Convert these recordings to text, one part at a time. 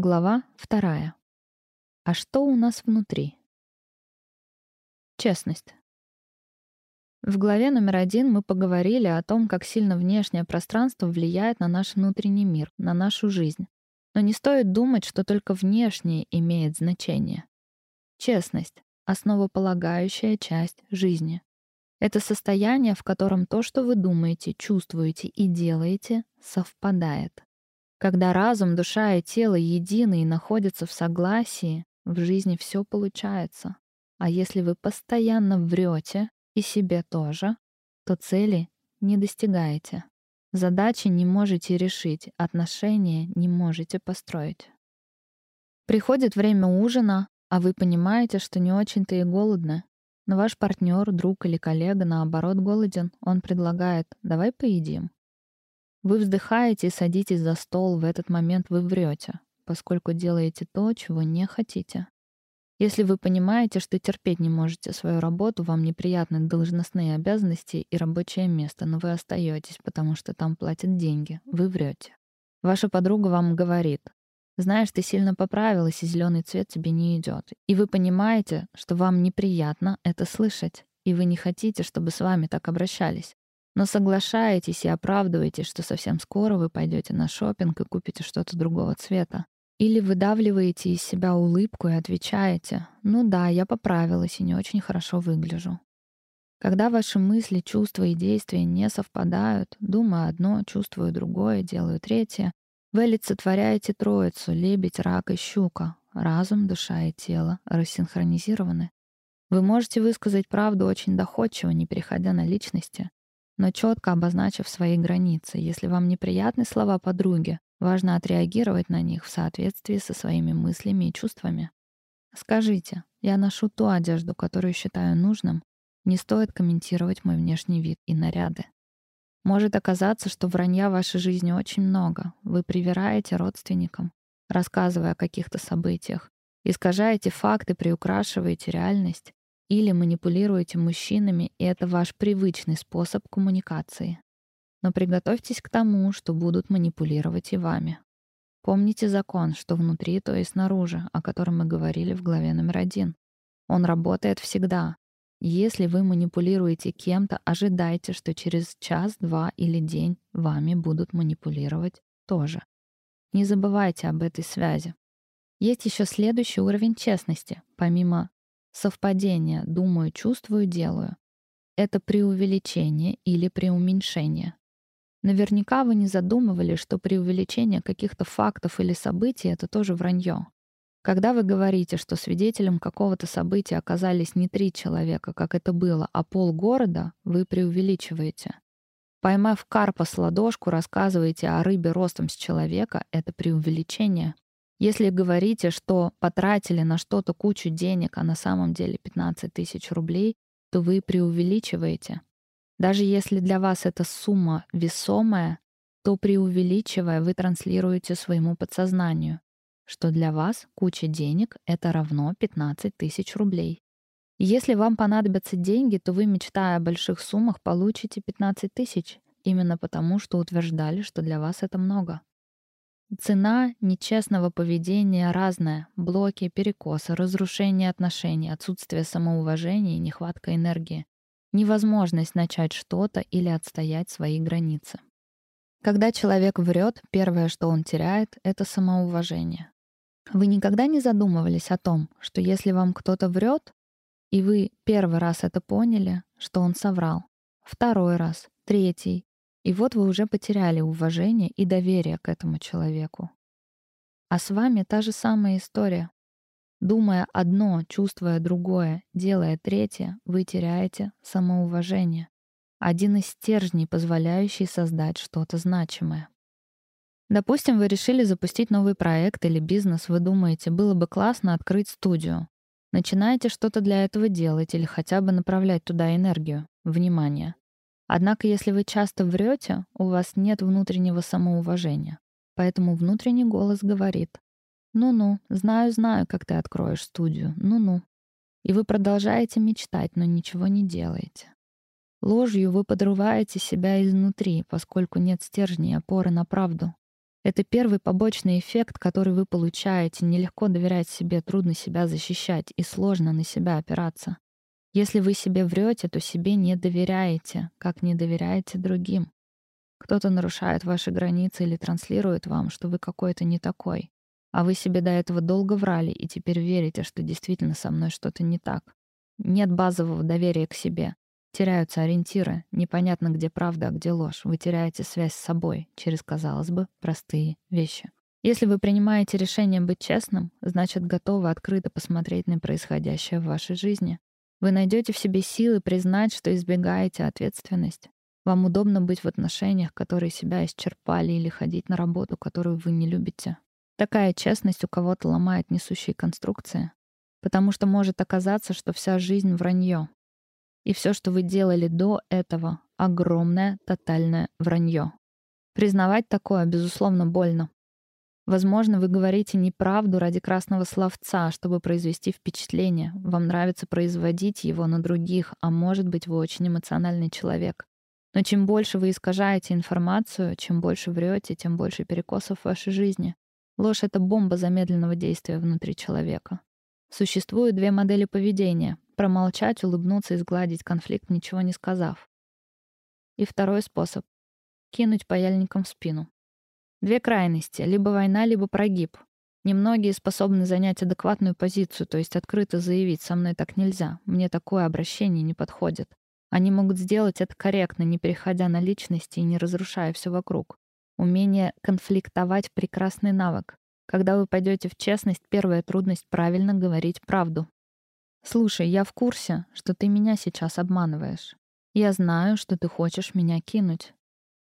Глава вторая. А что у нас внутри? Честность. В главе номер один мы поговорили о том, как сильно внешнее пространство влияет на наш внутренний мир, на нашу жизнь. Но не стоит думать, что только внешнее имеет значение. Честность — основополагающая часть жизни. Это состояние, в котором то, что вы думаете, чувствуете и делаете, совпадает. Когда разум, душа и тело едины и находятся в согласии, в жизни все получается. А если вы постоянно врете, и себе тоже, то цели не достигаете. Задачи не можете решить, отношения не можете построить. Приходит время ужина, а вы понимаете, что не очень-то и голодны. Но ваш партнер, друг или коллега, наоборот, голоден. Он предлагает «давай поедим». Вы вздыхаете и садитесь за стол, в этот момент вы врете, поскольку делаете то, чего не хотите. Если вы понимаете, что терпеть не можете свою работу, вам неприятны должностные обязанности и рабочее место, но вы остаетесь, потому что там платят деньги, вы врете. Ваша подруга вам говорит, знаешь, ты сильно поправилась, и зеленый цвет тебе не идет. И вы понимаете, что вам неприятно это слышать, и вы не хотите, чтобы с вами так обращались но соглашаетесь и оправдываетесь, что совсем скоро вы пойдете на шопинг и купите что-то другого цвета. Или выдавливаете из себя улыбку и отвечаете «Ну да, я поправилась и не очень хорошо выгляжу». Когда ваши мысли, чувства и действия не совпадают, думаю одно, чувствую другое, делаю третье, вы олицетворяете троицу — лебедь, рак и щука. Разум, душа и тело рассинхронизированы. Вы можете высказать правду очень доходчиво, не переходя на личности но четко обозначив свои границы. Если вам неприятны слова подруги, важно отреагировать на них в соответствии со своими мыслями и чувствами. Скажите, я ношу ту одежду, которую считаю нужным, не стоит комментировать мой внешний вид и наряды. Может оказаться, что вранья в вашей жизни очень много. Вы привираете родственникам, рассказывая о каких-то событиях, искажаете факты, приукрашиваете реальность, или манипулируете мужчинами, и это ваш привычный способ коммуникации. Но приготовьтесь к тому, что будут манипулировать и вами. Помните закон, что внутри, то и снаружи, о котором мы говорили в главе номер один. Он работает всегда. Если вы манипулируете кем-то, ожидайте, что через час, два или день вами будут манипулировать тоже. Не забывайте об этой связи. Есть еще следующий уровень честности, помимо Совпадение «думаю, чувствую, делаю» — это преувеличение или преуменьшение. Наверняка вы не задумывали, что преувеличение каких-то фактов или событий — это тоже вранье. Когда вы говорите, что свидетелем какого-то события оказались не три человека, как это было, а полгорода, вы преувеличиваете. Поймав карпа с ладошку, рассказываете о рыбе ростом с человека — это преувеличение. Если говорите, что потратили на что-то кучу денег, а на самом деле 15 тысяч рублей, то вы преувеличиваете. Даже если для вас эта сумма весомая, то преувеличивая вы транслируете своему подсознанию, что для вас куча денег — это равно 15 тысяч рублей. Если вам понадобятся деньги, то вы, мечтая о больших суммах, получите 15 тысяч, именно потому, что утверждали, что для вас это много. Цена нечестного поведения разная. Блоки, перекосы, разрушение отношений, отсутствие самоуважения и нехватка энергии. Невозможность начать что-то или отстоять свои границы. Когда человек врет, первое, что он теряет, это самоуважение. Вы никогда не задумывались о том, что если вам кто-то врет, и вы первый раз это поняли, что он соврал, второй раз, третий, и вот вы уже потеряли уважение и доверие к этому человеку. А с вами та же самая история. Думая одно, чувствуя другое, делая третье, вы теряете самоуважение. Один из стержней, позволяющий создать что-то значимое. Допустим, вы решили запустить новый проект или бизнес, вы думаете, было бы классно открыть студию. Начинаете что-то для этого делать или хотя бы направлять туда энергию, внимание. Однако, если вы часто врете, у вас нет внутреннего самоуважения. Поэтому внутренний голос говорит «Ну-ну, знаю-знаю, как ты откроешь студию, ну-ну». И вы продолжаете мечтать, но ничего не делаете. Ложью вы подрываете себя изнутри, поскольку нет стержней опоры на правду. Это первый побочный эффект, который вы получаете. Нелегко доверять себе, трудно себя защищать и сложно на себя опираться. Если вы себе врете, то себе не доверяете, как не доверяете другим. Кто-то нарушает ваши границы или транслирует вам, что вы какой-то не такой. А вы себе до этого долго врали и теперь верите, что действительно со мной что-то не так. Нет базового доверия к себе. Теряются ориентиры, непонятно, где правда, а где ложь. Вы теряете связь с собой через, казалось бы, простые вещи. Если вы принимаете решение быть честным, значит, готовы открыто посмотреть на происходящее в вашей жизни. Вы найдете в себе силы признать, что избегаете ответственность. Вам удобно быть в отношениях, которые себя исчерпали, или ходить на работу, которую вы не любите. Такая честность у кого-то ломает несущие конструкции, потому что может оказаться, что вся жизнь — вранье, и все, что вы делали до этого, огромное, тотальное вранье. Признавать такое, безусловно, больно. Возможно, вы говорите неправду ради красного словца, чтобы произвести впечатление. Вам нравится производить его на других, а может быть, вы очень эмоциональный человек. Но чем больше вы искажаете информацию, чем больше врете, тем больше перекосов в вашей жизни. Ложь — это бомба замедленного действия внутри человека. Существуют две модели поведения Промолчать, улыбнуться и сгладить конфликт, ничего не сказав. И второй способ — кинуть паяльником в спину. Две крайности — либо война, либо прогиб. Немногие способны занять адекватную позицию, то есть открыто заявить «со мной так нельзя, мне такое обращение не подходит». Они могут сделать это корректно, не переходя на личности и не разрушая все вокруг. Умение конфликтовать — прекрасный навык. Когда вы пойдете в честность, первая трудность — правильно говорить правду. «Слушай, я в курсе, что ты меня сейчас обманываешь. Я знаю, что ты хочешь меня кинуть.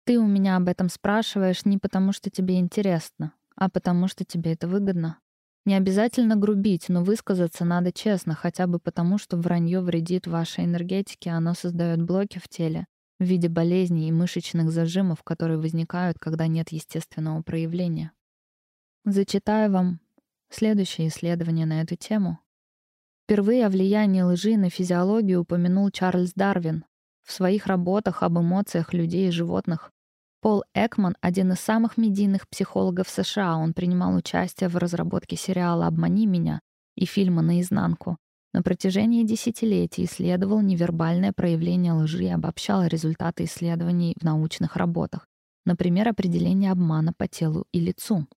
Ты у меня об этом спрашиваешь не потому, что тебе интересно, а потому, что тебе это выгодно. Не обязательно грубить, но высказаться надо честно, хотя бы потому, что вранье вредит вашей энергетике, оно создает блоки в теле в виде болезней и мышечных зажимов, которые возникают, когда нет естественного проявления. Зачитаю вам следующее исследование на эту тему — Впервые о влиянии лжи на физиологию упомянул Чарльз Дарвин в своих работах об эмоциях людей и животных. Пол Экман — один из самых медийных психологов США. Он принимал участие в разработке сериала «Обмани меня» и фильма «Наизнанку». На протяжении десятилетий исследовал невербальное проявление лжи и обобщал результаты исследований в научных работах. Например, определение обмана по телу и лицу.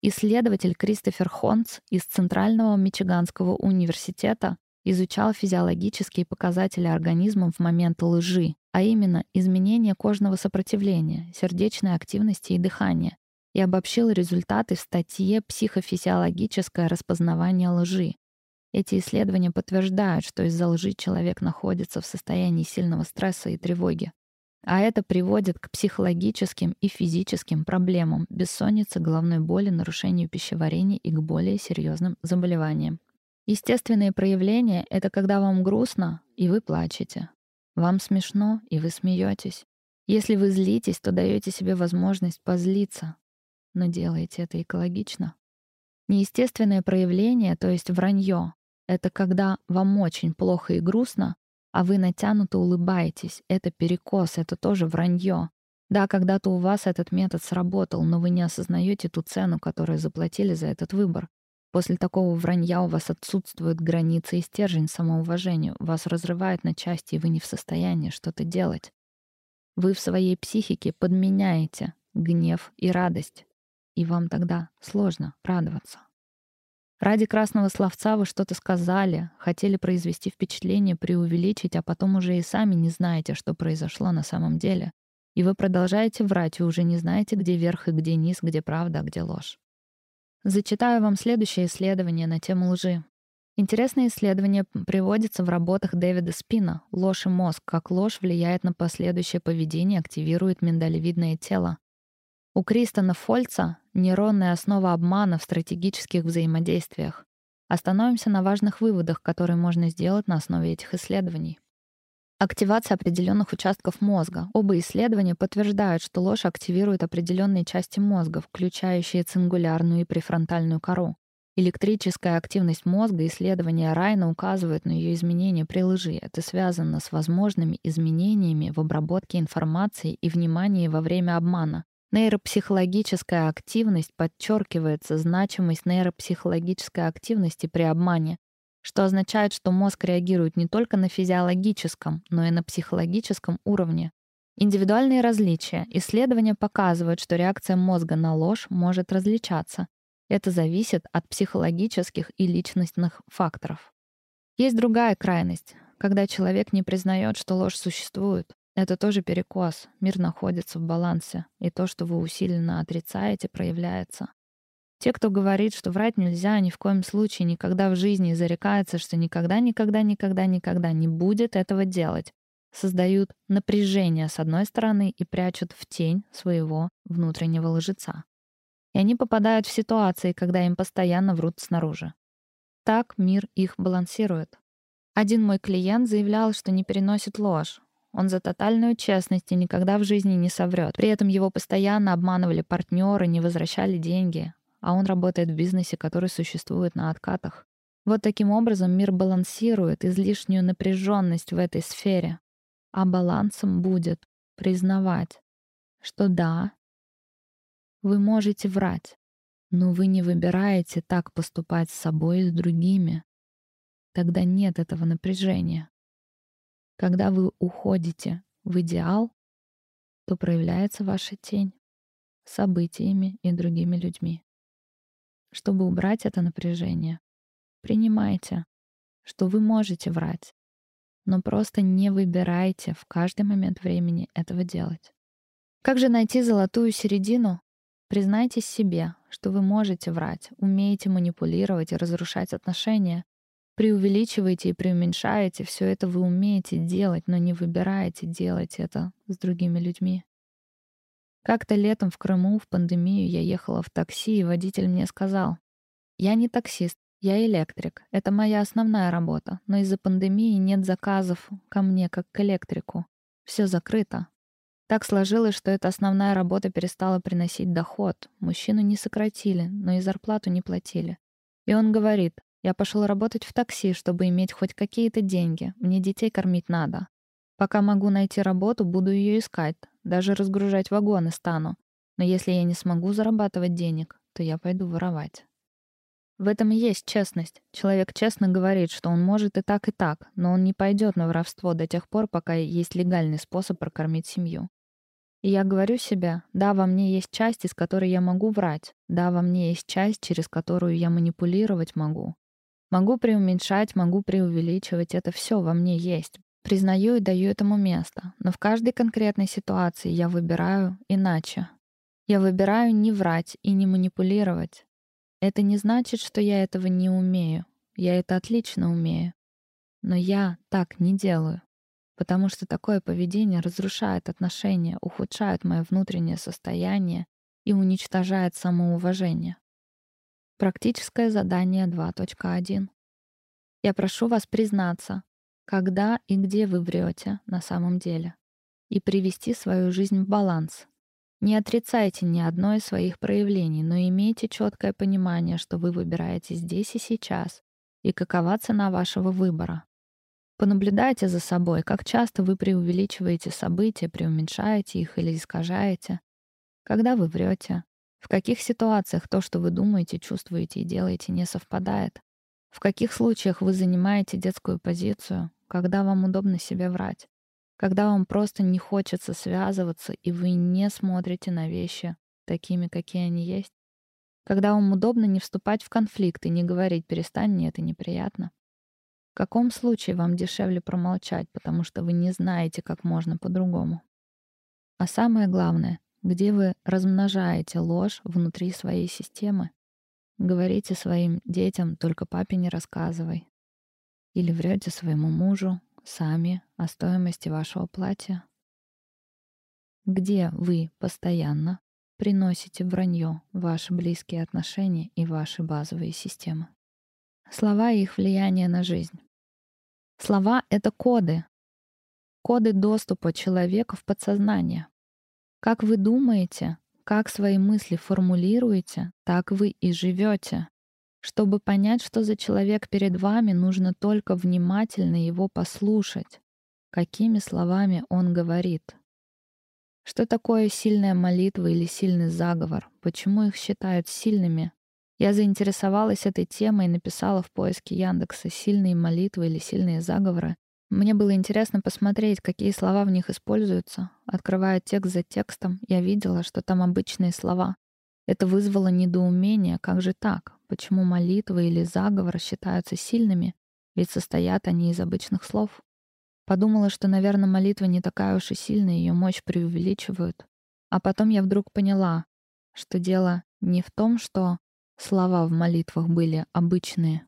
Исследователь Кристофер Хонц из Центрального Мичиганского университета изучал физиологические показатели организма в момент лжи, а именно изменение кожного сопротивления, сердечной активности и дыхания, и обобщил результаты в статье «Психофизиологическое распознавание лжи». Эти исследования подтверждают, что из-за лжи человек находится в состоянии сильного стресса и тревоги. А это приводит к психологическим и физическим проблемам, бессоннице, головной боли, нарушению пищеварения и к более серьезным заболеваниям. Естественные проявления — это когда вам грустно, и вы плачете. Вам смешно, и вы смеетесь. Если вы злитесь, то даете себе возможность позлиться, но делаете это экологично. Неестественное проявление, то есть вранье, это когда вам очень плохо и грустно, а вы натянуто улыбаетесь. Это перекос, это тоже вранье. Да, когда-то у вас этот метод сработал, но вы не осознаете ту цену, которую заплатили за этот выбор. После такого вранья у вас отсутствуют границы и стержень самоуважению, вас разрывает на части, и вы не в состоянии что-то делать. Вы в своей психике подменяете гнев и радость, и вам тогда сложно радоваться. Ради красного словца вы что-то сказали, хотели произвести впечатление, преувеличить, а потом уже и сами не знаете, что произошло на самом деле. И вы продолжаете врать, и уже не знаете, где верх и где низ, где правда, а где ложь. Зачитаю вам следующее исследование на тему лжи. Интересное исследование приводится в работах Дэвида Спина «Ложь и мозг. Как ложь влияет на последующее поведение, активирует миндалевидное тело». У Кристона Фольца нейронная основа обмана в стратегических взаимодействиях. Остановимся на важных выводах, которые можно сделать на основе этих исследований. Активация определенных участков мозга. Оба исследования подтверждают, что ложь активирует определенные части мозга, включающие цингулярную и префронтальную кору. Электрическая активность мозга исследования Райна указывают на ее изменения при лжи. Это связано с возможными изменениями в обработке информации и внимании во время обмана. Нейропсихологическая активность подчеркивается значимость нейропсихологической активности при обмане, что означает, что мозг реагирует не только на физиологическом, но и на психологическом уровне. Индивидуальные различия. Исследования показывают, что реакция мозга на ложь может различаться. Это зависит от психологических и личностных факторов. Есть другая крайность, когда человек не признает, что ложь существует. Это тоже перекос. Мир находится в балансе, и то, что вы усиленно отрицаете, проявляется. Те, кто говорит, что врать нельзя, ни в коем случае никогда в жизни и зарекается, что никогда, никогда, никогда, никогда не будет этого делать, создают напряжение с одной стороны и прячут в тень своего внутреннего лжеца. И они попадают в ситуации, когда им постоянно врут снаружи. Так мир их балансирует. Один мой клиент заявлял, что не переносит ложь. Он за тотальную честность и никогда в жизни не соврет. При этом его постоянно обманывали партнеры, не возвращали деньги. А он работает в бизнесе, который существует на откатах. Вот таким образом мир балансирует излишнюю напряженность в этой сфере. А балансом будет признавать, что да, вы можете врать, но вы не выбираете так поступать с собой и с другими. Тогда нет этого напряжения. Когда вы уходите в идеал, то проявляется ваша тень событиями и другими людьми. Чтобы убрать это напряжение, принимайте, что вы можете врать, но просто не выбирайте в каждый момент времени этого делать. Как же найти золотую середину? Признайтесь себе, что вы можете врать, умеете манипулировать и разрушать отношения, преувеличиваете и преуменьшаете, все это вы умеете делать, но не выбираете делать это с другими людьми. Как-то летом в Крыму в пандемию я ехала в такси, и водитель мне сказал, «Я не таксист, я электрик. Это моя основная работа, но из-за пандемии нет заказов ко мне как к электрику. Все закрыто. Так сложилось, что эта основная работа перестала приносить доход. Мужчину не сократили, но и зарплату не платили. И он говорит, я пошел работать в такси, чтобы иметь хоть какие-то деньги. Мне детей кормить надо. Пока могу найти работу, буду ее искать. Даже разгружать вагоны стану. Но если я не смогу зарабатывать денег, то я пойду воровать. В этом и есть честность. Человек честно говорит, что он может и так, и так, но он не пойдет на воровство до тех пор, пока есть легальный способ прокормить семью. И я говорю себе, да, во мне есть часть, из которой я могу врать, да, во мне есть часть, через которую я манипулировать могу. Могу преуменьшать, могу преувеличивать, это все во мне есть. Признаю и даю этому место, но в каждой конкретной ситуации я выбираю иначе. Я выбираю не врать и не манипулировать. Это не значит, что я этого не умею. Я это отлично умею. Но я так не делаю, потому что такое поведение разрушает отношения, ухудшает мое внутреннее состояние и уничтожает самоуважение. Практическое задание 2.1. Я прошу вас признаться, когда и где вы врете на самом деле, и привести свою жизнь в баланс, не отрицайте ни одно из своих проявлений, но имейте четкое понимание, что вы выбираете здесь и сейчас, и какова цена вашего выбора. Понаблюдайте за собой, как часто вы преувеличиваете события, преуменьшаете их или искажаете. Когда вы врете, в каких ситуациях то, что вы думаете, чувствуете и делаете, не совпадает. В каких случаях вы занимаете детскую позицию, когда вам удобно себе врать когда вам просто не хочется связываться, и вы не смотрите на вещи такими, какие они есть. Когда вам удобно не вступать в конфликт и не говорить «перестань, мне это неприятно». В каком случае вам дешевле промолчать, потому что вы не знаете, как можно по-другому? А самое главное, где вы размножаете ложь внутри своей системы. Говорите своим детям «только папе не рассказывай». Или врете своему мужу, сами о стоимости вашего платья? Где вы постоянно приносите вранье ваши близкие отношения и ваши базовые системы? Слова и их влияние на жизнь. Слова — это коды. Коды доступа человека в подсознание. Как вы думаете, как свои мысли формулируете, так вы и живете. Чтобы понять, что за человек перед вами, нужно только внимательно его послушать, какими словами он говорит. Что такое сильная молитва или сильный заговор? Почему их считают сильными? Я заинтересовалась этой темой и написала в поиске Яндекса «сильные молитвы» или «сильные заговоры». Мне было интересно посмотреть, какие слова в них используются. Открывая текст за текстом, я видела, что там обычные слова. Это вызвало недоумение, как же так? Почему молитвы или заговоры считаются сильными? Ведь состоят они из обычных слов. Подумала, что, наверное, молитва не такая уж и сильная, ее мощь преувеличивают. А потом я вдруг поняла, что дело не в том, что слова в молитвах были обычные,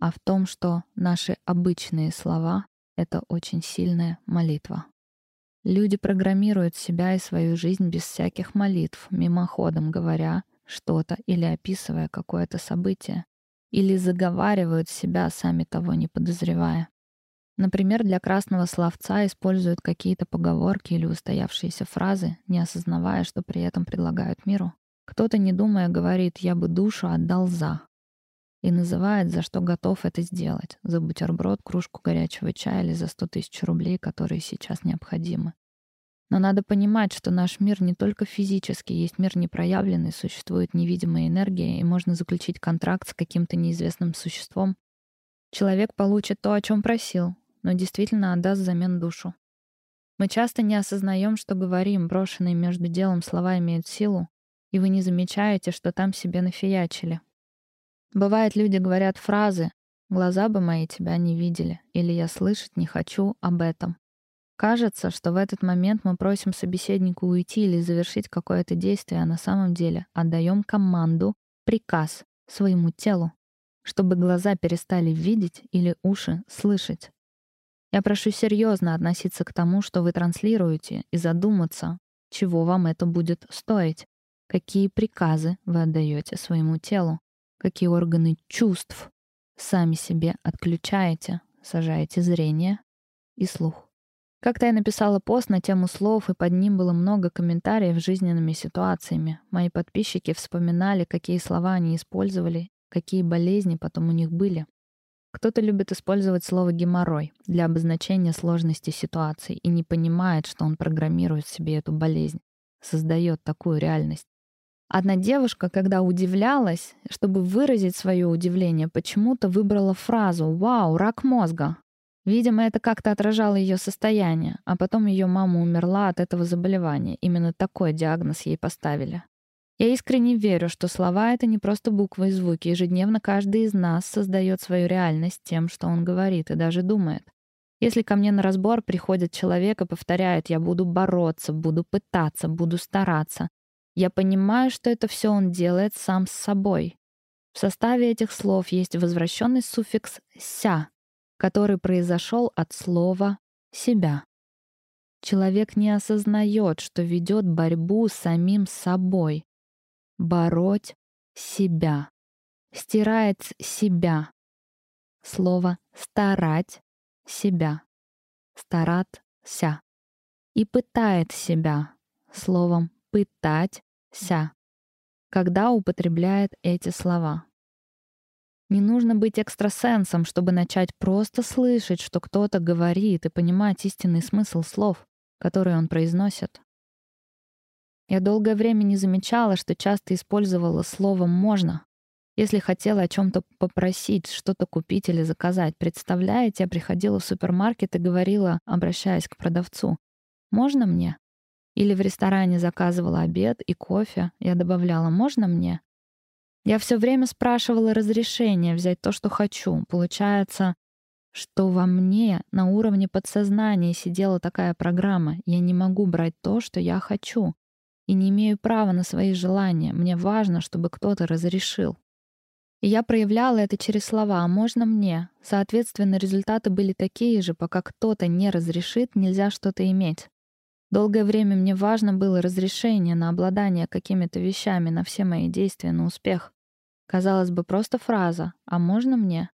а в том, что наши обычные слова — это очень сильная молитва. Люди программируют себя и свою жизнь без всяких молитв, мимоходом говоря что-то или описывая какое-то событие, или заговаривают себя, сами того не подозревая. Например, для красного словца используют какие-то поговорки или устоявшиеся фразы, не осознавая, что при этом предлагают миру. Кто-то, не думая, говорит «я бы душу отдал за» и называет, за что готов это сделать, за бутерброд, кружку горячего чая или за 100 тысяч рублей, которые сейчас необходимы. Но надо понимать, что наш мир не только физический, есть мир непроявленный, существует невидимая энергия, и можно заключить контракт с каким-то неизвестным существом. Человек получит то, о чем просил, но действительно отдаст взамен душу. Мы часто не осознаем, что говорим, брошенные между делом слова имеют силу, и вы не замечаете, что там себе нафиячили. Бывает, люди говорят фразы «глаза бы мои тебя не видели» или «я слышать не хочу об этом». Кажется, что в этот момент мы просим собеседника уйти или завершить какое-то действие, а на самом деле отдаем команду, приказ своему телу, чтобы глаза перестали видеть или уши слышать. Я прошу серьезно относиться к тому, что вы транслируете, и задуматься, чего вам это будет стоить, какие приказы вы отдаете своему телу, какие органы чувств сами себе отключаете, сажаете зрение и слух. Как-то я написала пост на тему слов, и под ним было много комментариев с жизненными ситуациями. Мои подписчики вспоминали, какие слова они использовали, какие болезни потом у них были. Кто-то любит использовать слово «геморрой» для обозначения сложности ситуации и не понимает, что он программирует себе эту болезнь, создает такую реальность. Одна девушка, когда удивлялась, чтобы выразить свое удивление, почему-то выбрала фразу «Вау, рак мозга». Видимо, это как-то отражало ее состояние, а потом ее мама умерла от этого заболевания. Именно такой диагноз ей поставили. Я искренне верю, что слова — это не просто буквы и звуки. Ежедневно каждый из нас создает свою реальность тем, что он говорит и даже думает. Если ко мне на разбор приходит человек и повторяет «я буду бороться, буду пытаться, буду стараться», я понимаю, что это все он делает сам с собой. В составе этих слов есть возвращенный суффикс «ся», который произошел от слова «себя». Человек не осознает, что ведет борьбу с самим собой, бороть себя. Стирает себя. Слово «старать» себя. Стараться. И пытает себя. Словом «пытаться», когда употребляет эти слова. Не нужно быть экстрасенсом, чтобы начать просто слышать, что кто-то говорит, и понимать истинный смысл слов, которые он произносит. Я долгое время не замечала, что часто использовала слово «можно», если хотела о чем-то попросить, что-то купить или заказать. Представляете, я приходила в супермаркет и говорила, обращаясь к продавцу, «Можно мне?» Или в ресторане заказывала обед и кофе, я добавляла «Можно мне?» Я все время спрашивала разрешение взять то, что хочу. Получается, что во мне на уровне подсознания сидела такая программа. Я не могу брать то, что я хочу и не имею права на свои желания. Мне важно, чтобы кто-то разрешил. И я проявляла это через слова «а можно мне?». Соответственно, результаты были такие же, пока кто-то не разрешит, нельзя что-то иметь. Долгое время мне важно было разрешение на обладание какими-то вещами, на все мои действия, на успех. Казалось бы, просто фраза «а можно мне?».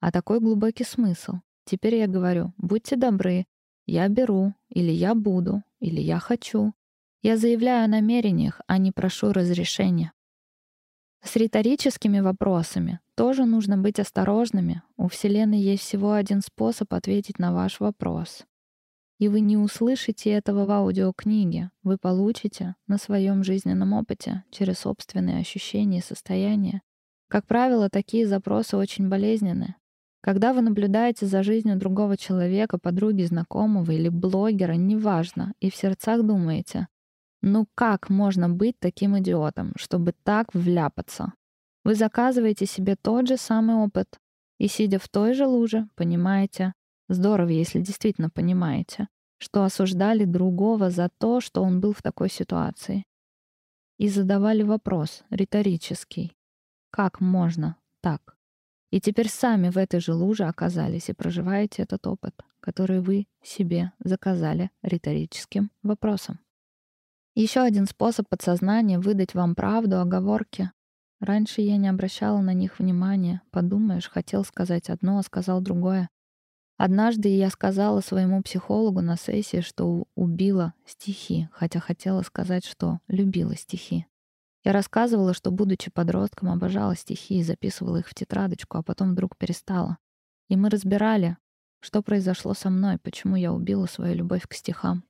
А такой глубокий смысл. Теперь я говорю «будьте добры, я беру» или «я буду» или «я хочу». Я заявляю о намерениях, а не прошу разрешения. С риторическими вопросами тоже нужно быть осторожными. У Вселенной есть всего один способ ответить на ваш вопрос. И вы не услышите этого в аудиокниге. Вы получите на своем жизненном опыте через собственные ощущения и состояния. Как правило, такие запросы очень болезненны. Когда вы наблюдаете за жизнью другого человека, подруги, знакомого или блогера, неважно, и в сердцах думаете, ну как можно быть таким идиотом, чтобы так вляпаться? Вы заказываете себе тот же самый опыт и, сидя в той же луже, понимаете, здорово, если действительно понимаете, что осуждали другого за то, что он был в такой ситуации. И задавали вопрос, риторический. Как можно так? И теперь сами в этой же луже оказались и проживаете этот опыт, который вы себе заказали риторическим вопросом. Еще один способ подсознания выдать вам правду, оговорки. Раньше я не обращала на них внимания. Подумаешь, хотел сказать одно, а сказал другое. Однажды я сказала своему психологу на сессии, что убила стихи, хотя хотела сказать, что любила стихи. Я рассказывала, что, будучи подростком, обожала стихи и записывала их в тетрадочку, а потом вдруг перестала. И мы разбирали, что произошло со мной, почему я убила свою любовь к стихам.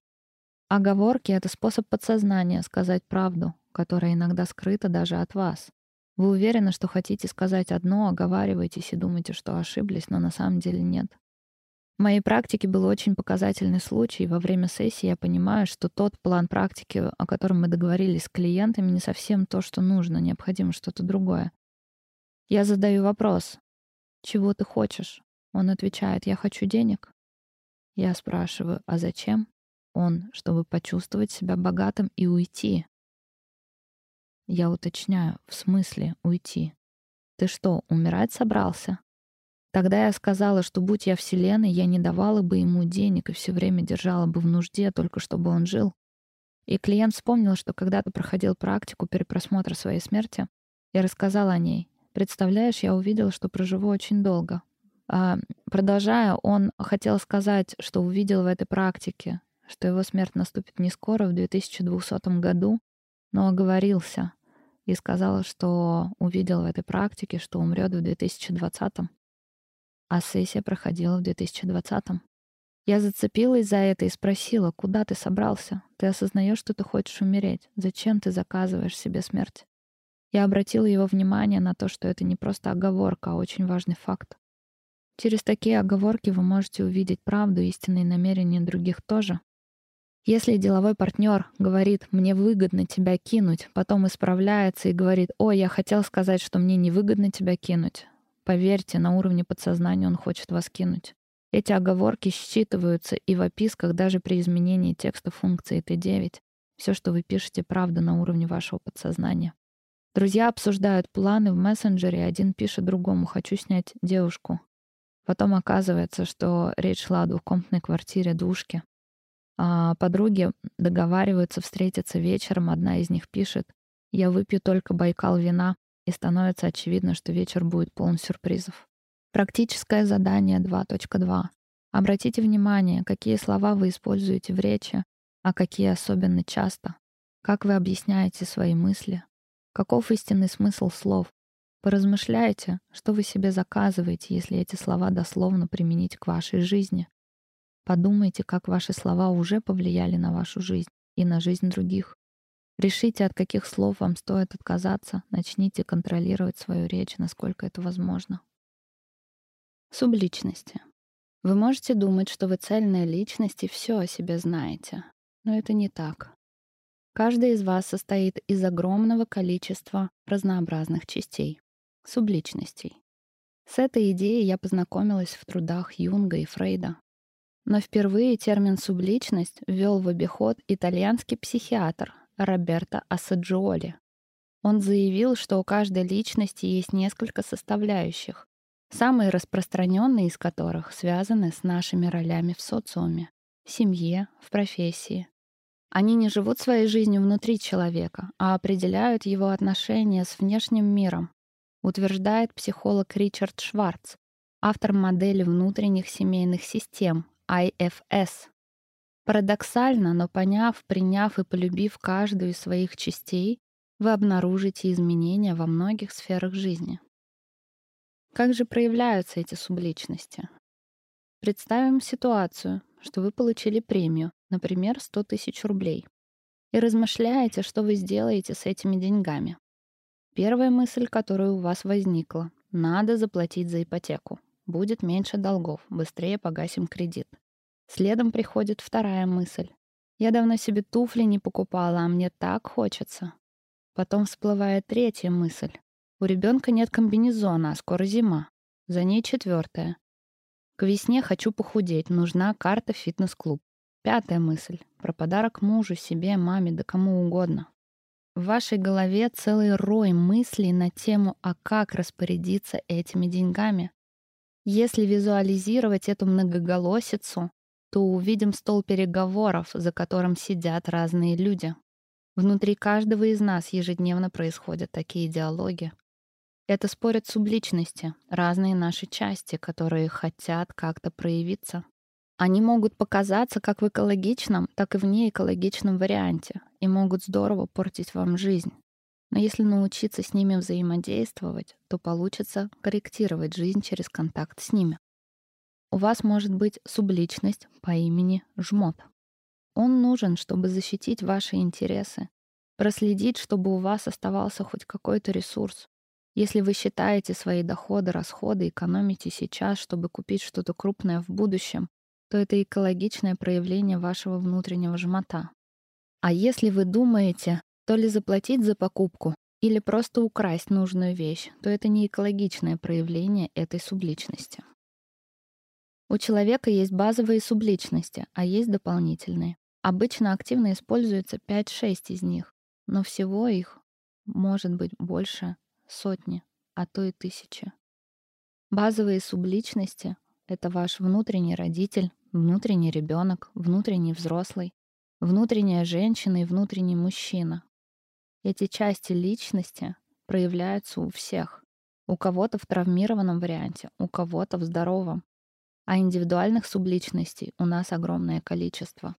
Оговорки — это способ подсознания сказать правду, которая иногда скрыта даже от вас. Вы уверены, что хотите сказать одно, оговариваетесь и думаете, что ошиблись, но на самом деле нет. В моей практике был очень показательный случай. Во время сессии я понимаю, что тот план практики, о котором мы договорились с клиентами, не совсем то, что нужно, необходимо что-то другое. Я задаю вопрос, чего ты хочешь? Он отвечает, я хочу денег. Я спрашиваю, а зачем? Он, чтобы почувствовать себя богатым и уйти. Я уточняю, в смысле уйти? Ты что, умирать собрался? Тогда я сказала, что будь я вселенной, я не давала бы ему денег и все время держала бы в нужде, только чтобы он жил. И клиент вспомнил, что когда-то проходил практику перепросмотра своей смерти. Я рассказала о ней. Представляешь, я увидела, что проживу очень долго. А, продолжая, он хотел сказать, что увидел в этой практике, что его смерть наступит не скоро, в 2200 году, но оговорился и сказал, что увидел в этой практике, что умрет в 2020 а сессия проходила в 2020-м. Я зацепилась за это и спросила, куда ты собрался? Ты осознаешь, что ты хочешь умереть? Зачем ты заказываешь себе смерть? Я обратила его внимание на то, что это не просто оговорка, а очень важный факт. Через такие оговорки вы можете увидеть правду, истинные намерения других тоже. Если деловой партнер говорит «мне выгодно тебя кинуть», потом исправляется и говорит «ой, я хотел сказать, что мне невыгодно тебя кинуть», Поверьте, на уровне подсознания он хочет вас кинуть. Эти оговорки считываются и в описках даже при изменении текста функции Т9. Все, что вы пишете, правда на уровне вашего подсознания. Друзья обсуждают планы в мессенджере, один пишет другому «хочу снять девушку». Потом оказывается, что речь шла о двухкомнатной квартире, двушке. А подруги договариваются встретиться вечером, одна из них пишет «я выпью только Байкал вина, и становится очевидно, что вечер будет полон сюрпризов. Практическое задание 2.2. Обратите внимание, какие слова вы используете в речи, а какие особенно часто. Как вы объясняете свои мысли. Каков истинный смысл слов. Поразмышляйте, что вы себе заказываете, если эти слова дословно применить к вашей жизни. Подумайте, как ваши слова уже повлияли на вашу жизнь и на жизнь других. Решите, от каких слов вам стоит отказаться, начните контролировать свою речь, насколько это возможно. Субличности. Вы можете думать, что вы цельная личность и все о себе знаете, но это не так. Каждый из вас состоит из огромного количества разнообразных частей, субличностей. С этой идеей я познакомилась в трудах Юнга и Фрейда. Но впервые термин «субличность» ввел в обиход итальянский психиатр Роберто Асаджиоли. Он заявил, что у каждой личности есть несколько составляющих, самые распространенные из которых связаны с нашими ролями в социуме, в семье, в профессии. Они не живут своей жизнью внутри человека, а определяют его отношения с внешним миром, утверждает психолог Ричард Шварц, автор модели внутренних семейных систем IFS, Парадоксально, но поняв, приняв и полюбив каждую из своих частей, вы обнаружите изменения во многих сферах жизни. Как же проявляются эти субличности? Представим ситуацию, что вы получили премию, например, 100 тысяч рублей, и размышляете, что вы сделаете с этими деньгами. Первая мысль, которая у вас возникла — надо заплатить за ипотеку. Будет меньше долгов, быстрее погасим кредит. Следом приходит вторая мысль. Я давно себе туфли не покупала, а мне так хочется. Потом всплывает третья мысль. У ребенка нет комбинезона, а скоро зима. За ней четвертая. К весне хочу похудеть, нужна карта фитнес-клуб. Пятая мысль. Про подарок мужу, себе, маме, да кому угодно. В вашей голове целый рой мыслей на тему, а как распорядиться этими деньгами. Если визуализировать эту многоголосицу, то увидим стол переговоров, за которым сидят разные люди. Внутри каждого из нас ежедневно происходят такие диалоги. Это спорят субличности, разные наши части, которые хотят как-то проявиться. Они могут показаться как в экологичном, так и в неэкологичном варианте и могут здорово портить вам жизнь. Но если научиться с ними взаимодействовать, то получится корректировать жизнь через контакт с ними. У вас может быть субличность по имени Жмот. Он нужен, чтобы защитить ваши интересы, проследить, чтобы у вас оставался хоть какой-то ресурс. Если вы считаете свои доходы, расходы, экономите сейчас, чтобы купить что-то крупное в будущем, то это экологичное проявление вашего внутреннего жмота. А если вы думаете, то ли заплатить за покупку, или просто украсть нужную вещь, то это не экологичное проявление этой субличности. У человека есть базовые субличности, а есть дополнительные. Обычно активно используется 5-6 из них, но всего их может быть больше сотни, а то и тысячи. Базовые субличности — это ваш внутренний родитель, внутренний ребенок, внутренний взрослый, внутренняя женщина и внутренний мужчина. Эти части личности проявляются у всех. У кого-то в травмированном варианте, у кого-то в здоровом, а индивидуальных субличностей у нас огромное количество.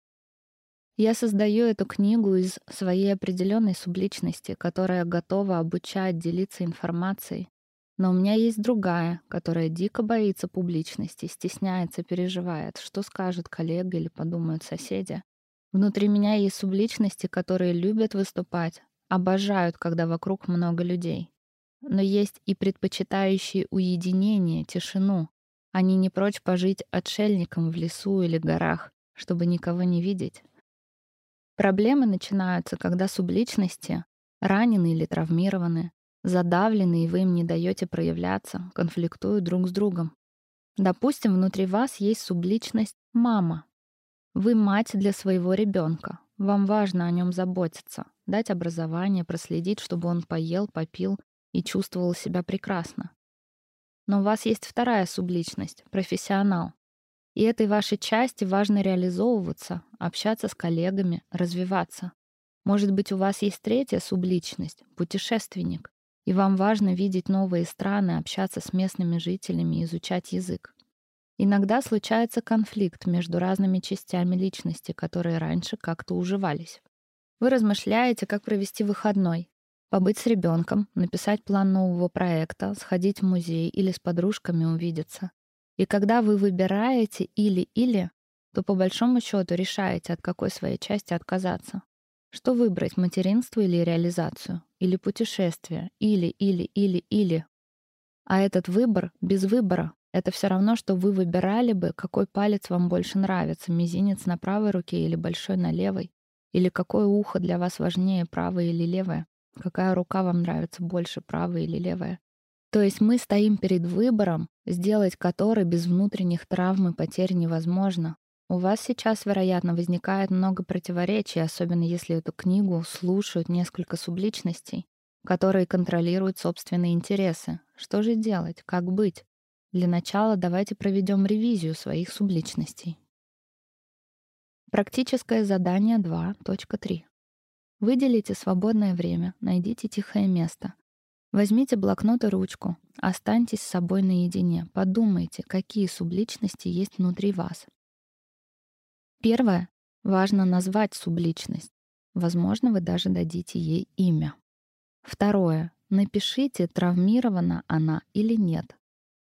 Я создаю эту книгу из своей определенной субличности, которая готова обучать, делиться информацией. Но у меня есть другая, которая дико боится публичности, стесняется, переживает, что скажет коллега или подумают соседи. Внутри меня есть субличности, которые любят выступать, обожают, когда вокруг много людей. Но есть и предпочитающие уединение, тишину, они не прочь пожить отшельником в лесу или горах, чтобы никого не видеть. Проблемы начинаются, когда субличности ранены или травмированы, задавлены, и вы им не даете проявляться, конфликтуют друг с другом. Допустим, внутри вас есть субличность «мама». Вы мать для своего ребенка. Вам важно о нем заботиться, дать образование, проследить, чтобы он поел, попил и чувствовал себя прекрасно. Но у вас есть вторая субличность — профессионал. И этой вашей части важно реализовываться, общаться с коллегами, развиваться. Может быть, у вас есть третья субличность — путешественник, и вам важно видеть новые страны, общаться с местными жителями, изучать язык. Иногда случается конфликт между разными частями личности, которые раньше как-то уживались. Вы размышляете, как провести выходной, Побыть с ребенком, написать план нового проекта, сходить в музей или с подружками увидеться. И когда вы выбираете или-или, то по большому счету решаете, от какой своей части отказаться. Что выбрать, материнство или реализацию? Или путешествие? Или, или, или, или. А этот выбор без выбора — это все равно, что вы выбирали бы, какой палец вам больше нравится, мизинец на правой руке или большой на левой, или какое ухо для вас важнее, правое или левое. Какая рука вам нравится больше, правая или левая? То есть мы стоим перед выбором, сделать который без внутренних травм и потерь невозможно. У вас сейчас, вероятно, возникает много противоречий, особенно если эту книгу слушают несколько субличностей, которые контролируют собственные интересы. Что же делать? Как быть? Для начала давайте проведем ревизию своих субличностей. Практическое задание 2.3. Выделите свободное время, найдите тихое место. Возьмите блокнот и ручку, останьтесь с собой наедине, подумайте, какие субличности есть внутри вас. Первое. Важно назвать субличность. Возможно, вы даже дадите ей имя. Второе. Напишите, травмирована она или нет.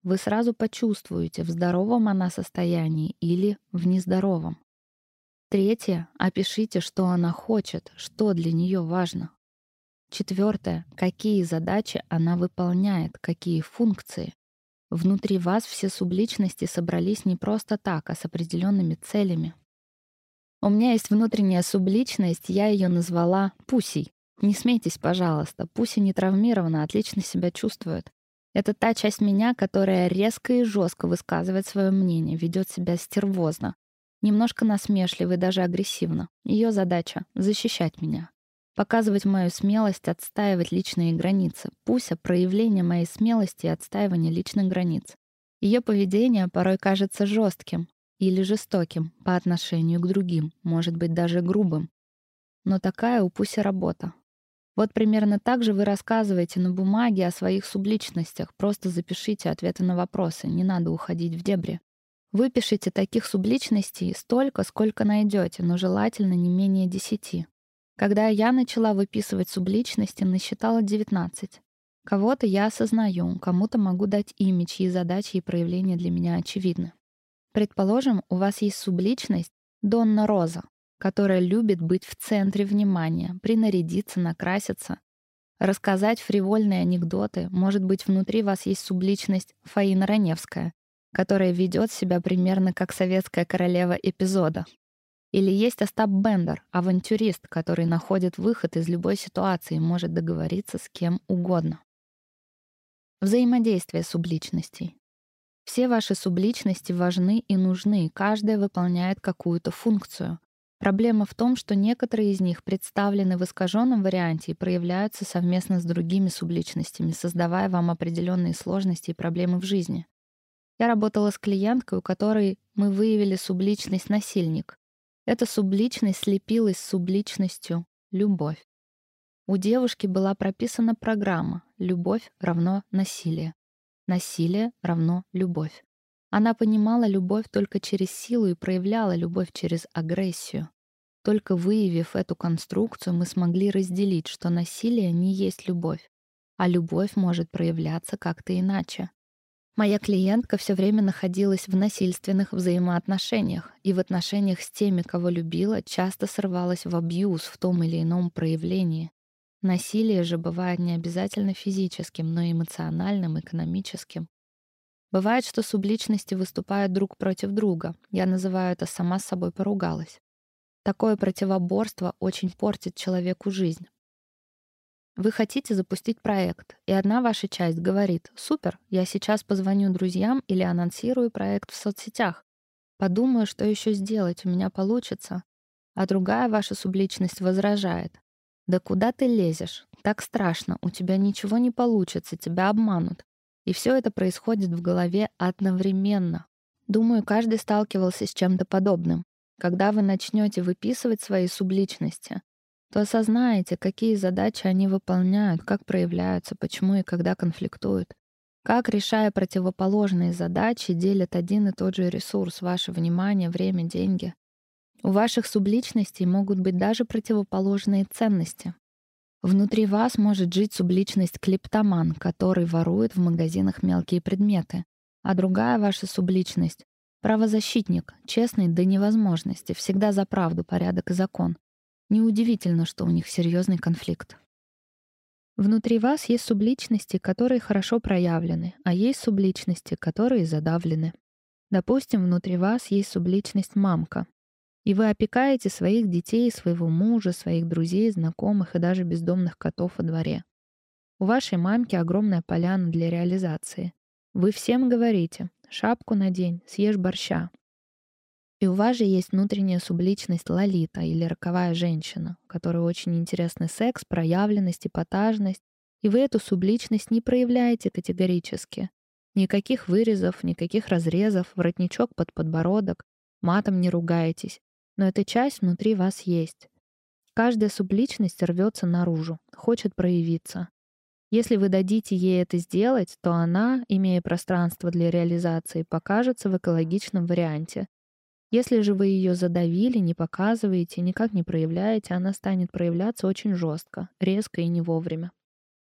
вы сразу почувствуете, в здоровом она состоянии или в нездоровом. Третье. Опишите, что она хочет, что для нее важно. Четвертое. Какие задачи она выполняет, какие функции. Внутри вас все субличности собрались не просто так, а с определенными целями. У меня есть внутренняя субличность, я ее назвала Пусей. Не смейтесь, пожалуйста, Пуся не травмирована, отлично себя чувствует. Это та часть меня, которая резко и жестко высказывает свое мнение, ведет себя стервозно. Немножко насмешливо и даже агрессивно. Ее задача — защищать меня. Показывать мою смелость, отстаивать личные границы. Пуся — проявление моей смелости и отстаивания личных границ. Ее поведение порой кажется жестким или жестоким по отношению к другим, может быть, даже грубым. Но такая у Пуси работа вот примерно так же вы рассказываете на бумаге о своих субличностях. Просто запишите ответы на вопросы, не надо уходить в дебри. Выпишите таких субличностей столько, сколько найдете, но желательно не менее десяти. Когда я начала выписывать субличности, насчитала 19. Кого-то я осознаю, кому-то могу дать имя, чьи задачи и проявления для меня очевидны. Предположим, у вас есть субличность Донна Роза, которая любит быть в центре внимания, принарядиться, накраситься, рассказать фривольные анекдоты. Может быть, внутри вас есть субличность Фаина Раневская, которая ведет себя примерно как советская королева эпизода. Или есть Остап Бендер, авантюрист, который находит выход из любой ситуации и может договориться с кем угодно. Взаимодействие субличностей. Все ваши субличности важны и нужны, каждая выполняет какую-то функцию. Проблема в том, что некоторые из них представлены в искаженном варианте и проявляются совместно с другими субличностями, создавая вам определенные сложности и проблемы в жизни. Я работала с клиенткой, у которой мы выявили субличность насильник. Эта субличность слепилась с субличностью любовь. У девушки была прописана программа «Любовь равно насилие». Насилие равно любовь. Она понимала любовь только через силу и проявляла любовь через агрессию. Только выявив эту конструкцию, мы смогли разделить, что насилие не есть любовь, а любовь может проявляться как-то иначе. Моя клиентка все время находилась в насильственных взаимоотношениях, и в отношениях с теми, кого любила, часто срывалась в абьюз в том или ином проявлении. Насилие же бывает не обязательно физическим, но и эмоциональным, экономическим. Бывает, что субличности выступают друг против друга. Я называю это «сама с собой поругалась». Такое противоборство очень портит человеку жизнь. Вы хотите запустить проект, и одна ваша часть говорит «Супер, я сейчас позвоню друзьям или анонсирую проект в соцсетях. Подумаю, что еще сделать, у меня получится». А другая ваша субличность возражает «Да куда ты лезешь? Так страшно, у тебя ничего не получится, тебя обманут. И все это происходит в голове одновременно. Думаю, каждый сталкивался с чем-то подобным. Когда вы начнете выписывать свои субличности, то осознаете, какие задачи они выполняют, как проявляются, почему и когда конфликтуют. Как, решая противоположные задачи, делят один и тот же ресурс — ваше внимание, время, деньги. У ваших субличностей могут быть даже противоположные ценности. Внутри вас может жить субличность клептоман, который ворует в магазинах мелкие предметы, а другая ваша субличность — правозащитник, честный до невозможности, всегда за правду, порядок и закон. Неудивительно, что у них серьезный конфликт. Внутри вас есть субличности, которые хорошо проявлены, а есть субличности, которые задавлены. Допустим, внутри вас есть субличность мамка, и вы опекаете своих детей, своего мужа, своих друзей, знакомых и даже бездомных котов во дворе. У вашей мамки огромная поляна для реализации. Вы всем говорите «шапку надень, съешь борща». И у вас же есть внутренняя субличность лолита или роковая женщина, которой очень интересный секс, проявленность, эпатажность, и вы эту субличность не проявляете категорически. Никаких вырезов, никаких разрезов, воротничок под подбородок, матом не ругаетесь, но эта часть внутри вас есть. Каждая субличность рвется наружу, хочет проявиться. Если вы дадите ей это сделать, то она, имея пространство для реализации, покажется в экологичном варианте. Если же вы ее задавили, не показываете, никак не проявляете, она станет проявляться очень жестко, резко и не вовремя.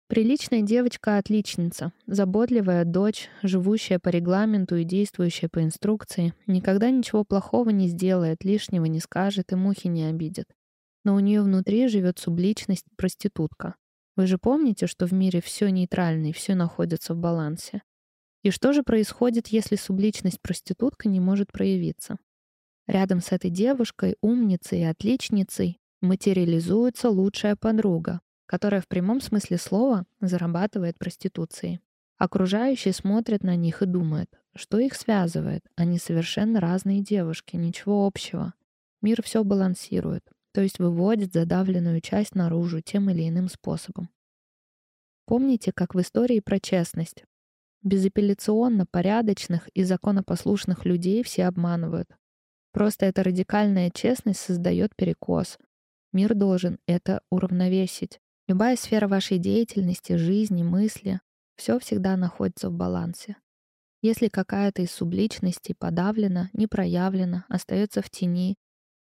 Приличная девочка-отличница, заботливая дочь, живущая по регламенту и действующая по инструкции, никогда ничего плохого не сделает, лишнего не скажет и мухи не обидит. Но у нее внутри живет субличность проститутка. Вы же помните, что в мире все нейтрально и все находится в балансе. И что же происходит, если субличность проститутка не может проявиться? Рядом с этой девушкой, умницей и отличницей материализуется лучшая подруга, которая в прямом смысле слова зарабатывает проституцией. Окружающие смотрят на них и думают, что их связывает. Они совершенно разные девушки, ничего общего. Мир все балансирует, то есть выводит задавленную часть наружу тем или иным способом. Помните, как в истории про честность. Безапелляционно порядочных и законопослушных людей все обманывают. Просто эта радикальная честность создает перекос. Мир должен это уравновесить. Любая сфера вашей деятельности, жизни, мысли, все всегда находится в балансе. Если какая-то из субличностей подавлена, не проявлена, остается в тени,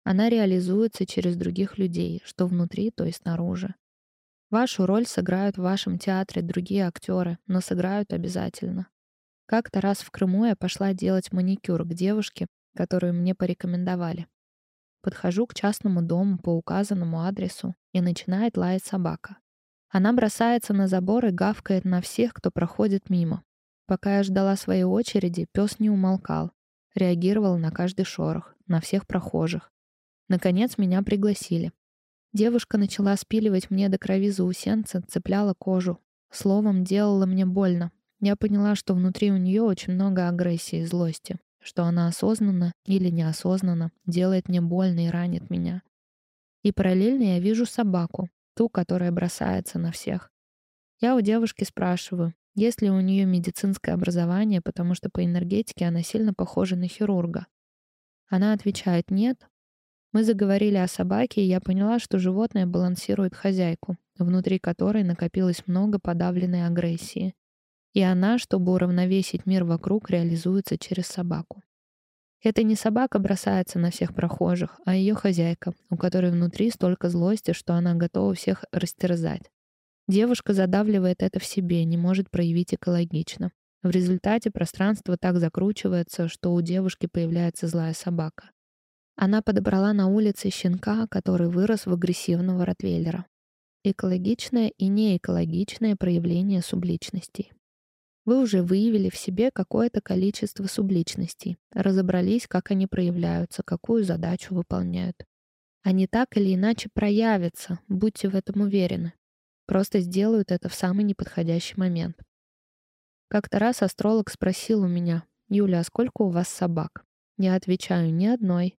она реализуется через других людей, что внутри, то и снаружи. Вашу роль сыграют в вашем театре другие актеры, но сыграют обязательно. Как-то раз в Крыму я пошла делать маникюр к девушке, которую мне порекомендовали. Подхожу к частному дому по указанному адресу, и начинает лаять собака. Она бросается на забор и гавкает на всех, кто проходит мимо. Пока я ждала своей очереди, пес не умолкал. Реагировал на каждый шорох, на всех прохожих. Наконец меня пригласили. Девушка начала спиливать мне до крови заусенца, цепляла кожу. Словом, делала мне больно. Я поняла, что внутри у нее очень много агрессии и злости что она осознанно или неосознанно делает мне больно и ранит меня. И параллельно я вижу собаку, ту, которая бросается на всех. Я у девушки спрашиваю, есть ли у нее медицинское образование, потому что по энергетике она сильно похожа на хирурга. Она отвечает «нет». Мы заговорили о собаке, и я поняла, что животное балансирует хозяйку, внутри которой накопилось много подавленной агрессии. И она, чтобы уравновесить мир вокруг, реализуется через собаку. Это не собака бросается на всех прохожих, а ее хозяйка, у которой внутри столько злости, что она готова всех растерзать. Девушка задавливает это в себе, не может проявить экологично. В результате пространство так закручивается, что у девушки появляется злая собака. Она подобрала на улице щенка, который вырос в агрессивного ротвейлера. Экологичное и неэкологичное проявление субличностей. Вы уже выявили в себе какое-то количество субличностей, разобрались, как они проявляются, какую задачу выполняют. Они так или иначе проявятся, будьте в этом уверены. Просто сделают это в самый неподходящий момент. Как-то раз астролог спросил у меня, «Юля, а сколько у вас собак?» Я отвечаю, «Ни одной».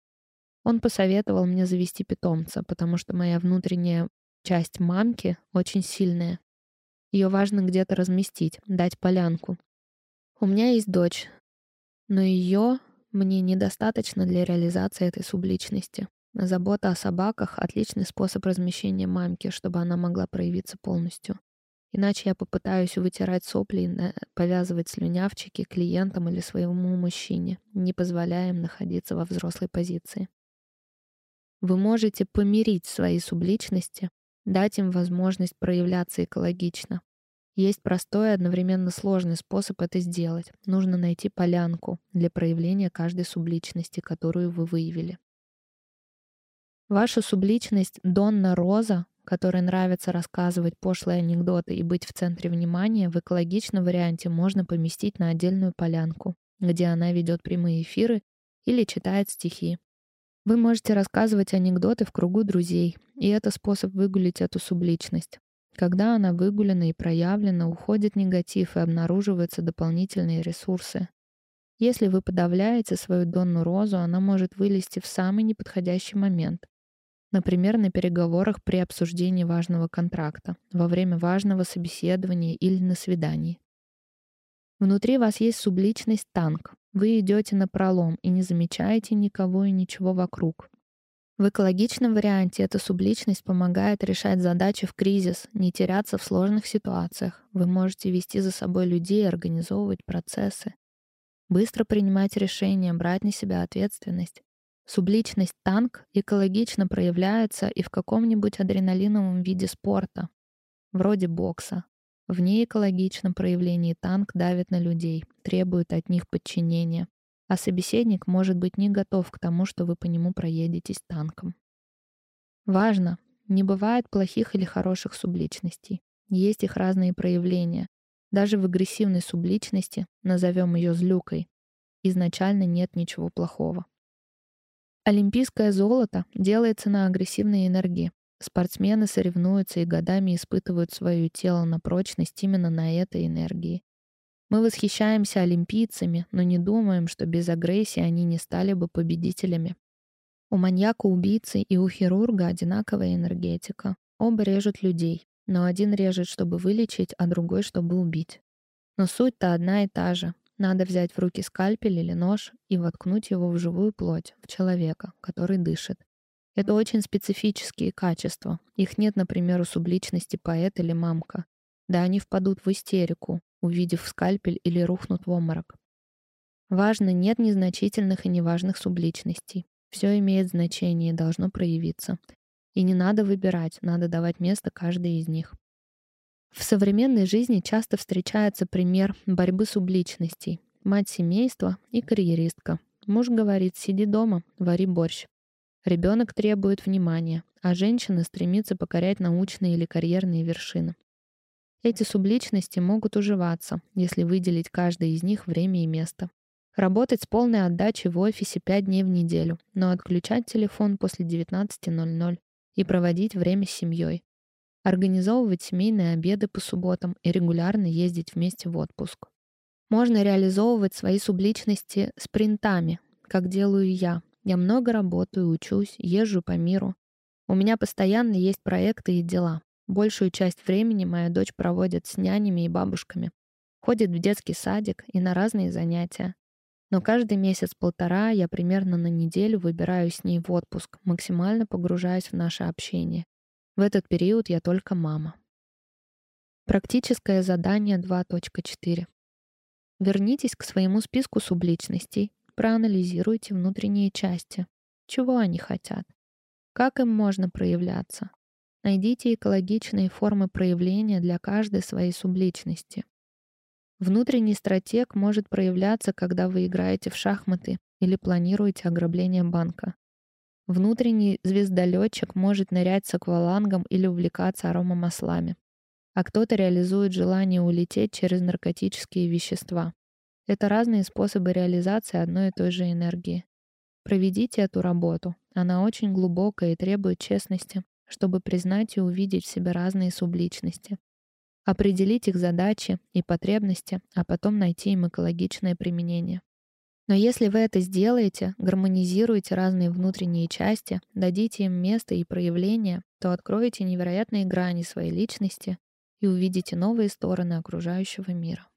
Он посоветовал мне завести питомца, потому что моя внутренняя часть мамки очень сильная, ее важно где-то разместить, дать полянку. У меня есть дочь, но ее мне недостаточно для реализации этой субличности. Забота о собаках — отличный способ размещения мамки, чтобы она могла проявиться полностью. Иначе я попытаюсь вытирать сопли и повязывать слюнявчики клиентам или своему мужчине, не позволяя им находиться во взрослой позиции. Вы можете помирить свои субличности, дать им возможность проявляться экологично, есть простой и одновременно сложный способ это сделать. Нужно найти полянку для проявления каждой субличности, которую вы выявили. Ваша субличность Донна Роза, которой нравится рассказывать пошлые анекдоты и быть в центре внимания, в экологичном варианте можно поместить на отдельную полянку, где она ведет прямые эфиры или читает стихи. Вы можете рассказывать анекдоты в кругу друзей, и это способ выгулить эту субличность. Когда она выгулена и проявлена, уходит негатив и обнаруживаются дополнительные ресурсы. Если вы подавляете свою донну розу, она может вылезти в самый неподходящий момент. Например, на переговорах при обсуждении важного контракта, во время важного собеседования или на свидании. Внутри вас есть субличность танк. Вы идете на пролом и не замечаете никого и ничего вокруг. В экологичном варианте эта субличность помогает решать задачи в кризис, не теряться в сложных ситуациях. Вы можете вести за собой людей, организовывать процессы. Быстро принимать решения, брать на себя ответственность. Субличность танк экологично проявляется и в каком-нибудь адреналиновом виде спорта, вроде бокса. В неэкологичном проявлении танк давит на людей, требует от них подчинения, а собеседник может быть не готов к тому, что вы по нему проедетесь танком. Важно, не бывает плохих или хороших субличностей. Есть их разные проявления. Даже в агрессивной субличности, назовем ее злюкой, изначально нет ничего плохого. Олимпийское золото делается на агрессивной энергии. Спортсмены соревнуются и годами испытывают свое тело на прочность именно на этой энергии. Мы восхищаемся олимпийцами, но не думаем, что без агрессии они не стали бы победителями. У маньяка-убийцы и у хирурга одинаковая энергетика. Оба режут людей, но один режет, чтобы вылечить, а другой, чтобы убить. Но суть-то одна и та же. Надо взять в руки скальпель или нож и воткнуть его в живую плоть, в человека, который дышит. Это очень специфические качества. Их нет, например, у субличности поэт или мамка. Да они впадут в истерику, увидев скальпель или рухнут в обморок. Важно, нет незначительных и неважных субличностей. Все имеет значение и должно проявиться. И не надо выбирать, надо давать место каждой из них. В современной жизни часто встречается пример борьбы субличностей. Мать семейства и карьеристка. Муж говорит, сиди дома, вари борщ. Ребенок требует внимания, а женщина стремится покорять научные или карьерные вершины. Эти субличности могут уживаться, если выделить каждой из них время и место. Работать с полной отдачей в офисе 5 дней в неделю, но отключать телефон после 19.00 и проводить время с семьей. Организовывать семейные обеды по субботам и регулярно ездить вместе в отпуск. Можно реализовывать свои субличности спринтами, как делаю я, я много работаю, учусь, езжу по миру. У меня постоянно есть проекты и дела. Большую часть времени моя дочь проводит с нянями и бабушками. Ходит в детский садик и на разные занятия. Но каждый месяц-полтора я примерно на неделю выбираю с ней в отпуск, максимально погружаясь в наше общение. В этот период я только мама. Практическое задание 2.4. Вернитесь к своему списку субличностей проанализируйте внутренние части. Чего они хотят? Как им можно проявляться? Найдите экологичные формы проявления для каждой своей субличности. Внутренний стратег может проявляться, когда вы играете в шахматы или планируете ограбление банка. Внутренний звездолетчик может нырять с аквалангом или увлекаться аромамаслами. А кто-то реализует желание улететь через наркотические вещества. Это разные способы реализации одной и той же энергии. Проведите эту работу. Она очень глубокая и требует честности, чтобы признать и увидеть в себе разные субличности. Определить их задачи и потребности, а потом найти им экологичное применение. Но если вы это сделаете, гармонизируете разные внутренние части, дадите им место и проявление, то откроете невероятные грани своей личности и увидите новые стороны окружающего мира.